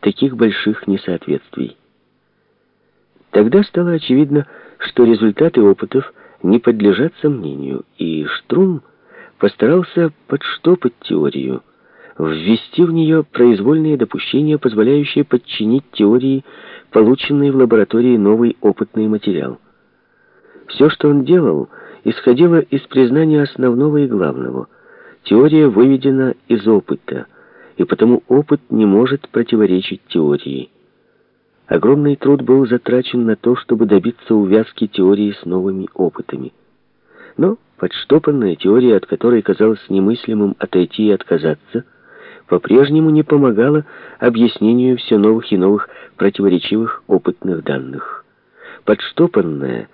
таких больших несоответствий. Тогда стало очевидно, что результаты опытов не подлежат сомнению, и Штрум постарался подштопать теорию, ввести в нее произвольные допущения, позволяющие подчинить теории, полученные в лаборатории, новый опытный материал. Все, что он делал, исходило из признания основного и главного. Теория выведена из опыта, и потому опыт не может противоречить теории. Огромный труд был затрачен на то, чтобы добиться увязки теории с новыми опытами. Но подштопанная теория, от которой казалось немыслимым отойти и отказаться, по-прежнему не помогала объяснению все новых и новых противоречивых опытных данных. Подштопанная,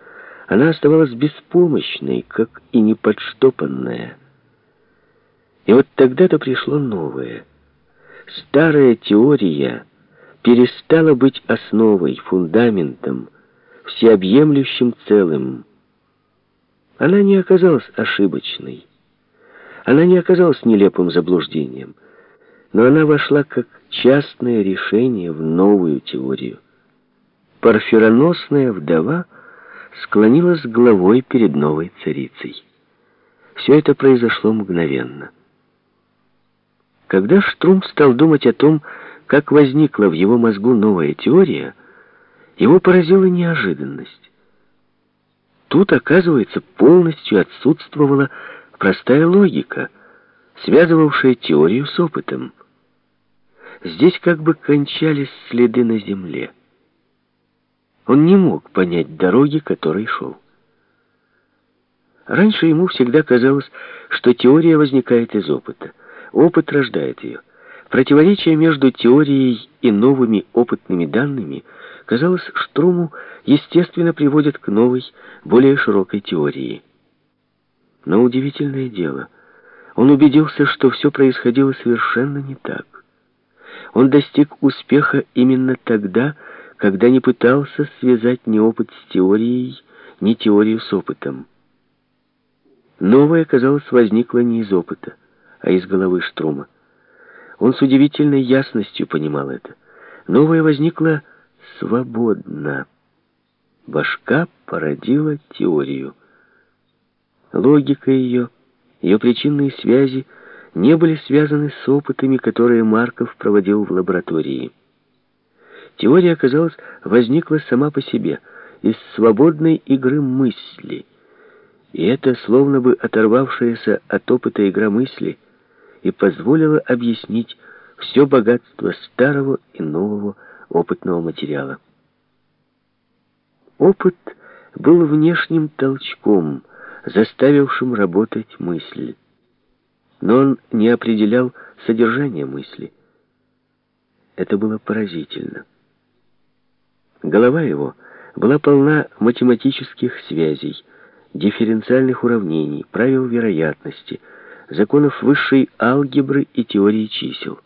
она оставалась беспомощной, как и не подштопанная. И вот тогда-то пришло новое. Старая теория — перестала быть основой, фундаментом, всеобъемлющим целым. Она не оказалась ошибочной. Она не оказалась нелепым заблуждением. Но она вошла как частное решение в новую теорию. Парфироносная вдова склонилась головой перед новой царицей. Все это произошло мгновенно. Когда Штрум стал думать о том, как возникла в его мозгу новая теория, его поразила неожиданность. Тут, оказывается, полностью отсутствовала простая логика, связывавшая теорию с опытом. Здесь как бы кончались следы на земле. Он не мог понять дороги, которой шел. Раньше ему всегда казалось, что теория возникает из опыта. Опыт рождает ее. Противоречие между теорией и новыми опытными данными, казалось, Штруму естественно приводит к новой, более широкой теории. Но удивительное дело, он убедился, что все происходило совершенно не так. Он достиг успеха именно тогда, когда не пытался связать ни опыт с теорией, ни теорию с опытом. Новое, казалось, возникло не из опыта, а из головы Штрума. Он с удивительной ясностью понимал это. Новое возникло свободно. Башка породила теорию. Логика ее, ее причинные связи не были связаны с опытами, которые Марков проводил в лаборатории. Теория, оказалось, возникла сама по себе, из свободной игры мысли. И это, словно бы оторвавшаяся от опыта игра мысли, и позволило объяснить все богатство старого и нового опытного материала. Опыт был внешним толчком, заставившим работать мысль. Но он не определял содержание мысли. Это было поразительно. Голова его была полна математических связей, дифференциальных уравнений, правил вероятности — законов высшей алгебры и теории чисел.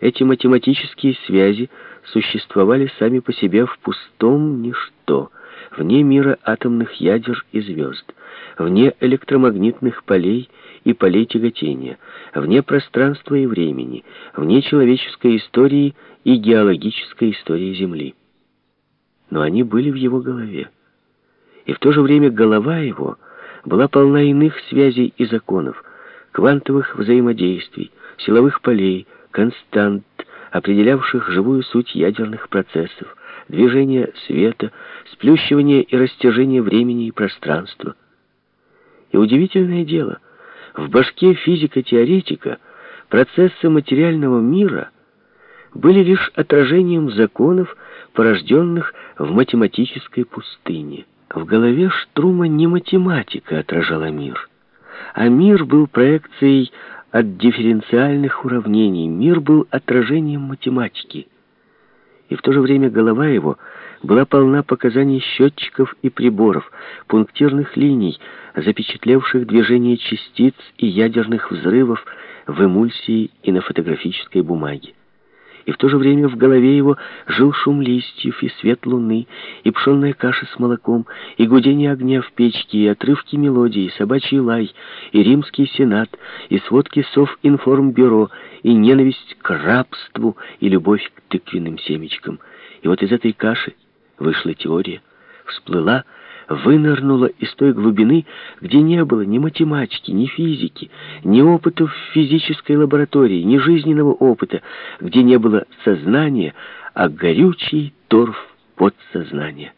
Эти математические связи существовали сами по себе в пустом ничто, вне мира атомных ядер и звезд, вне электромагнитных полей и полей тяготения, вне пространства и времени, вне человеческой истории и геологической истории Земли. Но они были в его голове. И в то же время голова его была полна иных связей и законов, квантовых взаимодействий, силовых полей, констант, определявших живую суть ядерных процессов, движение света, сплющивание и растяжение времени и пространства. И удивительное дело, в башке физика-теоретика процессы материального мира были лишь отражением законов, порожденных в математической пустыне. В голове Штрума не математика отражала мир — а мир был проекцией от дифференциальных уравнений. Мир был отражением математики. И в то же время голова его была полна показаний счетчиков и приборов, пунктирных линий, запечатлевших движение частиц и ядерных взрывов в эмульсии и на фотографической бумаге. И в то же время в голове его жил шум листьев и свет луны, и пшенная каша с молоком, и гудение огня в печке, и отрывки мелодии, и собачий лай, и римский сенат, и сводки Совинформбюро, и ненависть к рабству, и любовь к тыквенным семечкам. И вот из этой каши вышла теория, всплыла вынырнула из той глубины, где не было ни математики, ни физики, ни опытов в физической лаборатории, ни жизненного опыта, где не было сознания, а горючий торф подсознания.